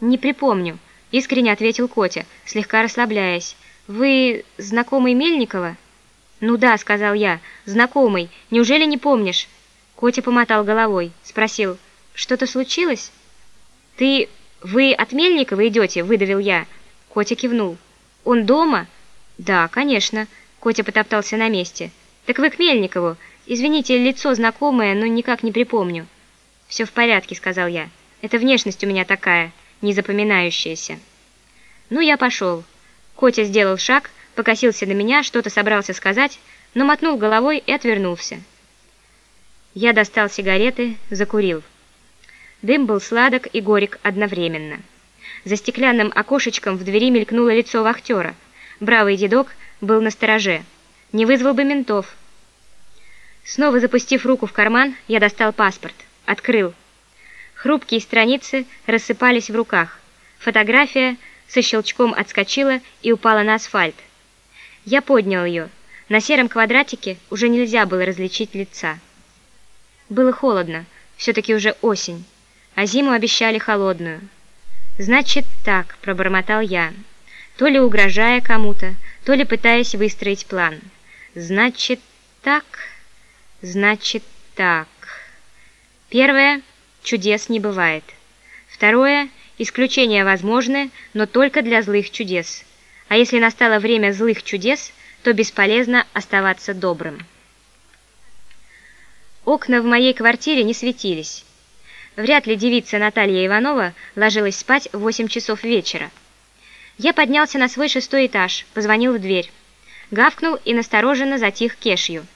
«Не припомню», — искренне ответил Котя, слегка расслабляясь. «Вы знакомый Мельникова?» «Ну да», — сказал я, — «знакомый. Неужели не помнишь?» Котя помотал головой, спросил, «Что-то случилось?» «Ты... вы от Мельникова идете?» — выдавил я. Котя кивнул. «Он дома?» «Да, конечно», — Котя потоптался на месте. «Так вы к Мельникову. Извините, лицо знакомое, но никак не припомню». «Все в порядке», — сказал я. «Это внешность у меня такая, незапоминающаяся». «Ну, я пошел». Котя сделал шаг, покосился на меня, что-то собрался сказать, но мотнул головой и отвернулся. Я достал сигареты, закурил. Дым был сладок и горек одновременно. За стеклянным окошечком в двери мелькнуло лицо вахтера. Бравый дедок был на стороже. Не вызвал бы ментов. Снова запустив руку в карман, я достал паспорт. Открыл. Хрупкие страницы рассыпались в руках. Фотография со щелчком отскочила и упала на асфальт. Я поднял ее. На сером квадратике уже нельзя было различить лица. Было холодно, все-таки уже осень, а зиму обещали холодную. «Значит так», — пробормотал я, то ли угрожая кому-то, то ли пытаясь выстроить план. «Значит так, значит так». Первое — чудес не бывает. Второе — исключения возможны, но только для злых чудес. А если настало время злых чудес, то бесполезно оставаться добрым. Окна в моей квартире не светились. Вряд ли девица Наталья Иванова ложилась спать в 8 часов вечера. Я поднялся на свой шестой этаж, позвонил в дверь. Гавкнул и настороженно затих кешью.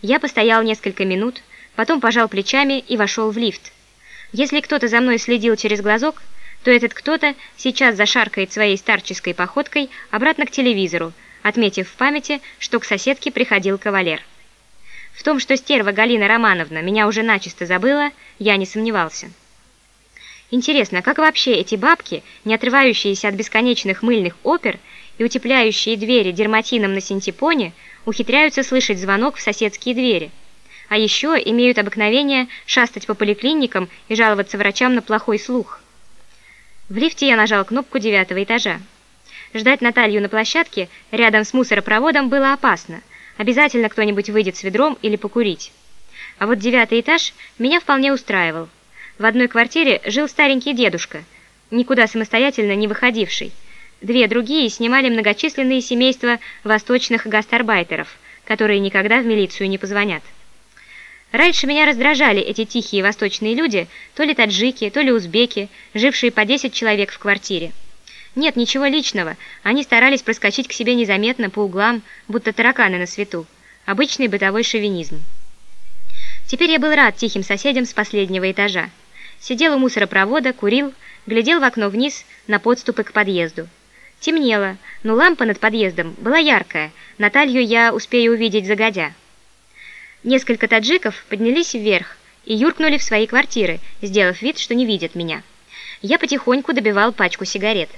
Я постоял несколько минут, потом пожал плечами и вошел в лифт. Если кто-то за мной следил через глазок, то этот кто-то сейчас зашаркает своей старческой походкой обратно к телевизору, отметив в памяти, что к соседке приходил кавалер. В том, что стерва Галина Романовна меня уже начисто забыла, я не сомневался. Интересно, как вообще эти бабки, не отрывающиеся от бесконечных мыльных опер и утепляющие двери дерматином на синтепоне, ухитряются слышать звонок в соседские двери? А еще имеют обыкновение шастать по поликлиникам и жаловаться врачам на плохой слух. В лифте я нажал кнопку девятого этажа. Ждать Наталью на площадке рядом с мусоропроводом было опасно – Обязательно кто-нибудь выйдет с ведром или покурить. А вот девятый этаж меня вполне устраивал. В одной квартире жил старенький дедушка, никуда самостоятельно не выходивший. Две другие снимали многочисленные семейства восточных гастарбайтеров, которые никогда в милицию не позвонят. Раньше меня раздражали эти тихие восточные люди, то ли таджики, то ли узбеки, жившие по 10 человек в квартире. Нет, ничего личного. Они старались проскочить к себе незаметно по углам, будто тараканы на свету. Обычный бытовой шовинизм. Теперь я был рад тихим соседям с последнего этажа. Сидел у мусоропровода, курил, глядел в окно вниз на подступы к подъезду. Темнело, но лампа над подъездом была яркая, Наталью я успею увидеть загодя. Несколько таджиков поднялись вверх и юркнули в свои квартиры, сделав вид, что не видят меня. Я потихоньку добивал пачку сигарет.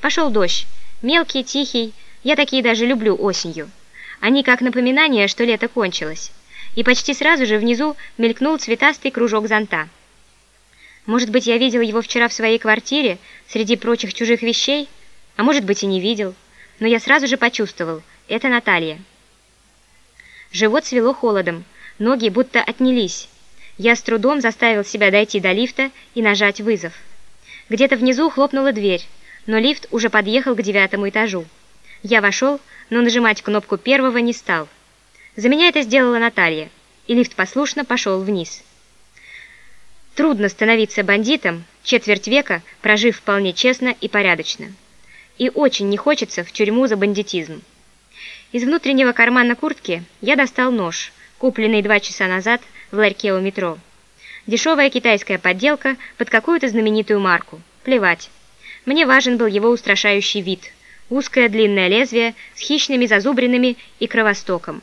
Пошел дождь. Мелкий, тихий. Я такие даже люблю осенью. Они как напоминание, что лето кончилось. И почти сразу же внизу мелькнул цветастый кружок зонта. Может быть, я видел его вчера в своей квартире, среди прочих чужих вещей? А может быть, и не видел. Но я сразу же почувствовал. Это Наталья. Живот свело холодом. Ноги будто отнялись. Я с трудом заставил себя дойти до лифта и нажать вызов. Где-то внизу хлопнула дверь но лифт уже подъехал к девятому этажу. Я вошел, но нажимать кнопку первого не стал. За меня это сделала Наталья, и лифт послушно пошел вниз. Трудно становиться бандитом, четверть века прожив вполне честно и порядочно. И очень не хочется в тюрьму за бандитизм. Из внутреннего кармана куртки я достал нож, купленный два часа назад в ларьке у метро. Дешевая китайская подделка под какую-то знаменитую марку. Плевать. Мне важен был его устрашающий вид. Узкое длинное лезвие с хищными зазубринами и кровостоком.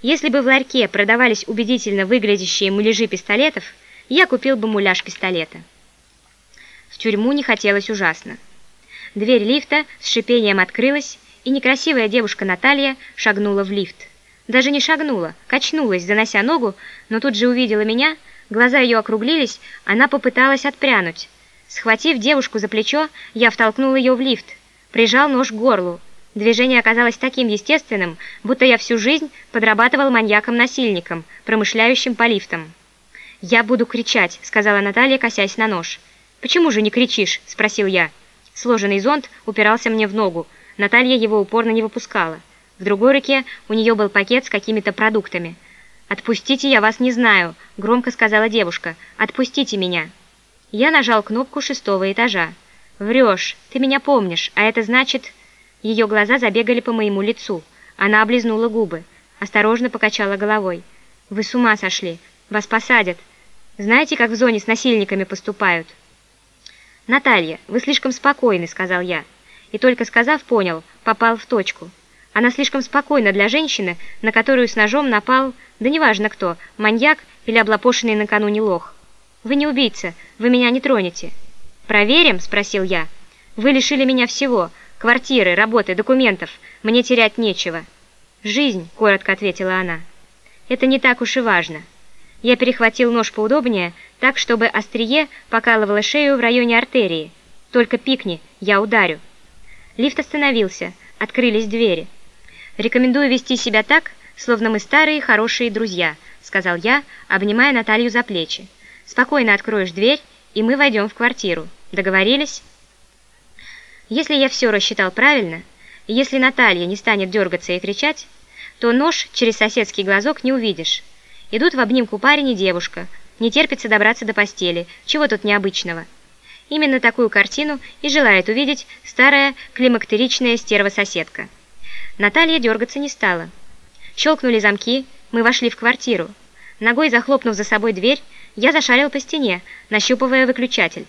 Если бы в ларьке продавались убедительно выглядящие муляжи пистолетов, я купил бы муляж пистолета. В тюрьму не хотелось ужасно. Дверь лифта с шипением открылась, и некрасивая девушка Наталья шагнула в лифт. Даже не шагнула, качнулась, занося ногу, но тут же увидела меня, глаза ее округлились, она попыталась отпрянуть, Схватив девушку за плечо, я втолкнул ее в лифт, прижал нож к горлу. Движение оказалось таким естественным, будто я всю жизнь подрабатывал маньяком-насильником, промышляющим по лифтам. «Я буду кричать», — сказала Наталья, косясь на нож. «Почему же не кричишь?» — спросил я. Сложенный зонт упирался мне в ногу. Наталья его упорно не выпускала. В другой руке у нее был пакет с какими-то продуктами. «Отпустите, я вас не знаю», — громко сказала девушка. «Отпустите меня». Я нажал кнопку шестого этажа. «Врешь, ты меня помнишь, а это значит...» Ее глаза забегали по моему лицу. Она облизнула губы, осторожно покачала головой. «Вы с ума сошли, вас посадят. Знаете, как в зоне с насильниками поступают?» «Наталья, вы слишком спокойны», — сказал я. И только сказав, понял, попал в точку. Она слишком спокойна для женщины, на которую с ножом напал, да неважно кто, маньяк или облапошенный накануне лох. «Вы не убийца, вы меня не тронете». «Проверим?» – спросил я. «Вы лишили меня всего. Квартиры, работы, документов. Мне терять нечего». «Жизнь», – коротко ответила она. «Это не так уж и важно». Я перехватил нож поудобнее, так, чтобы острие покалывало шею в районе артерии. «Только пикни, я ударю». Лифт остановился, открылись двери. «Рекомендую вести себя так, словно мы старые хорошие друзья», – сказал я, обнимая Наталью за плечи. Спокойно откроешь дверь, и мы войдем в квартиру. Договорились? Если я все рассчитал правильно, если Наталья не станет дергаться и кричать, то нож через соседский глазок не увидишь. Идут в обнимку парень и девушка. Не терпится добраться до постели. Чего тут необычного? Именно такую картину и желает увидеть старая климактеричная стерва-соседка. Наталья дергаться не стала. Щелкнули замки, мы вошли в квартиру. Ногой захлопнув за собой дверь, я зашарил по стене, нащупывая выключатель.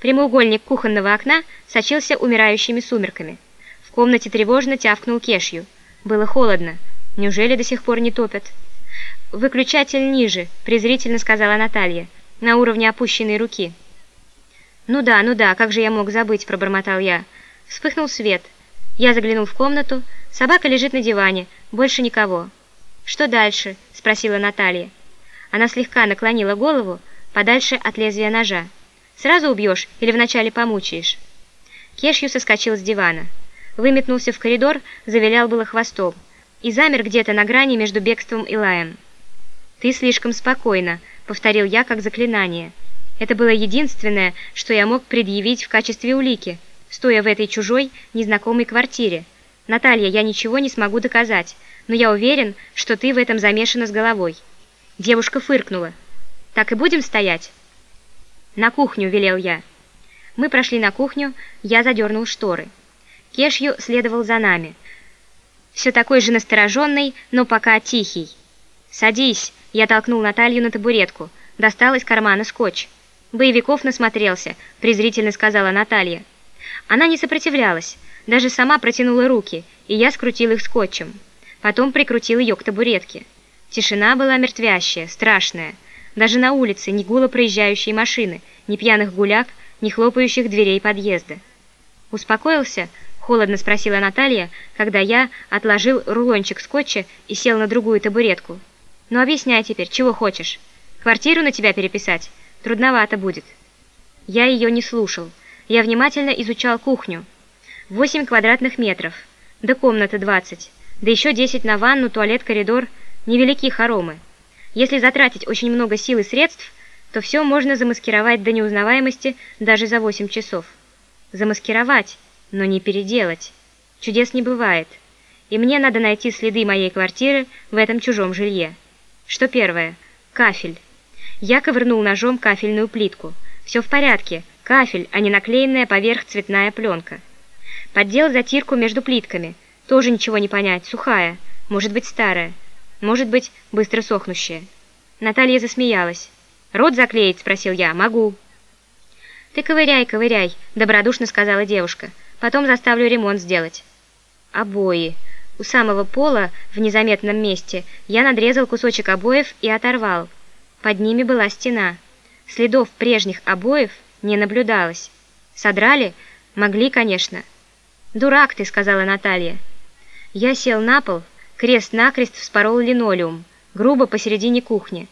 Прямоугольник кухонного окна сочился умирающими сумерками. В комнате тревожно тявкнул кешью. Было холодно. Неужели до сих пор не топят? «Выключатель ниже», — презрительно сказала Наталья, на уровне опущенной руки. «Ну да, ну да, как же я мог забыть», — пробормотал я. Вспыхнул свет. Я заглянул в комнату. Собака лежит на диване. Больше никого. «Что дальше?» — спросила Наталья. Она слегка наклонила голову подальше от лезвия ножа. «Сразу убьешь или вначале помучаешь?» Кешью соскочил с дивана. Выметнулся в коридор, завилял было хвостом и замер где-то на грани между бегством и лаем. «Ты слишком спокойно», — повторил я как заклинание. Это было единственное, что я мог предъявить в качестве улики, стоя в этой чужой, незнакомой квартире. «Наталья, я ничего не смогу доказать, но я уверен, что ты в этом замешана с головой». Девушка фыркнула. «Так и будем стоять?» «На кухню», — велел я. Мы прошли на кухню, я задернул шторы. Кешью следовал за нами. Все такой же настороженный, но пока тихий. «Садись», — я толкнул Наталью на табуретку, достал из кармана скотч. «Боевиков насмотрелся», — презрительно сказала Наталья. Она не сопротивлялась, даже сама протянула руки, и я скрутил их скотчем. Потом прикрутил ее к табуретке. Тишина была мертвящая, страшная. Даже на улице ни гула проезжающей машины, ни пьяных гуляк, ни хлопающих дверей подъезда. «Успокоился?» – холодно спросила Наталья, когда я отложил рулончик скотча и сел на другую табуретку. «Ну объясняй теперь, чего хочешь? Квартиру на тебя переписать? Трудновато будет». Я ее не слушал. Я внимательно изучал кухню. Восемь квадратных метров, да комната двадцать, да еще десять на ванну, туалет, коридор – невелики хоромы. Если затратить очень много сил и средств, то все можно замаскировать до неузнаваемости даже за 8 часов. Замаскировать, но не переделать. Чудес не бывает. И мне надо найти следы моей квартиры в этом чужом жилье. Что первое? Кафель. Я ковырнул ножом кафельную плитку. Все в порядке. Кафель, а не наклеенная поверх цветная пленка. Поддел затирку между плитками. Тоже ничего не понять. Сухая. Может быть старая. Может быть, быстро сохнущее. Наталья засмеялась. «Рот заклеить?» – спросил я. «Могу». «Ты ковыряй, ковыряй», – добродушно сказала девушка. «Потом заставлю ремонт сделать». «Обои». У самого пола, в незаметном месте, я надрезал кусочек обоев и оторвал. Под ними была стена. Следов прежних обоев не наблюдалось. Содрали? Могли, конечно. «Дурак ты», — сказала Наталья. Я сел на пол, крест-накрест вспорол линолеум, грубо посередине кухни.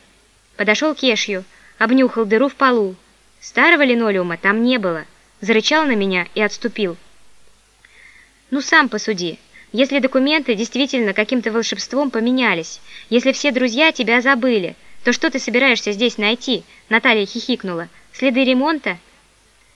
Подошел к Ешью, обнюхал дыру в полу. Старого линолеума там не было. Зарычал на меня и отступил. «Ну сам посуди. Если документы действительно каким-то волшебством поменялись, если все друзья тебя забыли, «То что ты собираешься здесь найти?» Наталья хихикнула. «Следы ремонта?»